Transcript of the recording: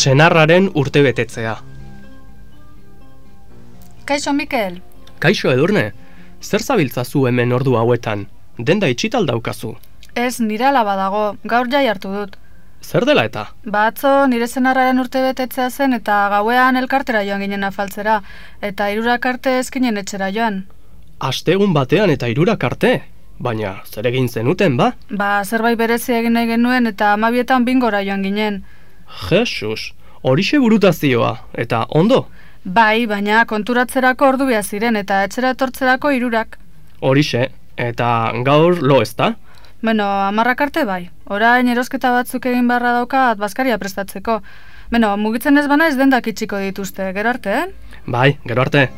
Senarraren urtebetetzea. Kaixo, Mikel. Kaixo, Edurne. Zer zabiltzazu hemen ordu hauetan? Denda itxital daukazu. Ez, nire alaba dago. Gaur jai hartu dut. Zer dela eta? Batzo, nire senarraren urtebetetzea zen eta gauean elkartera joan ginen afaltzera. Eta irurak arte ezkinen etxera joan. Astegun batean eta hirurak arte? Baina, zer egin zenuten, ba? Ba, zerbait berezi egin nahi genuen eta amabietan bingora joan ginen. Jesus, horixe burutazioa, eta ondo? Bai, baina konturatzerako ordu behar ziren eta etxera etortzerako hirurak. Horixe, eta gaur lo ez da? Beno, amarrak arte bai. Orain erosketa batzuk egin beharra daukat bazkaria prestatzeko. Beno, mugitzen ez bana ez dendak itxiko dituzte, gero arte, eh? Bai, gero arte.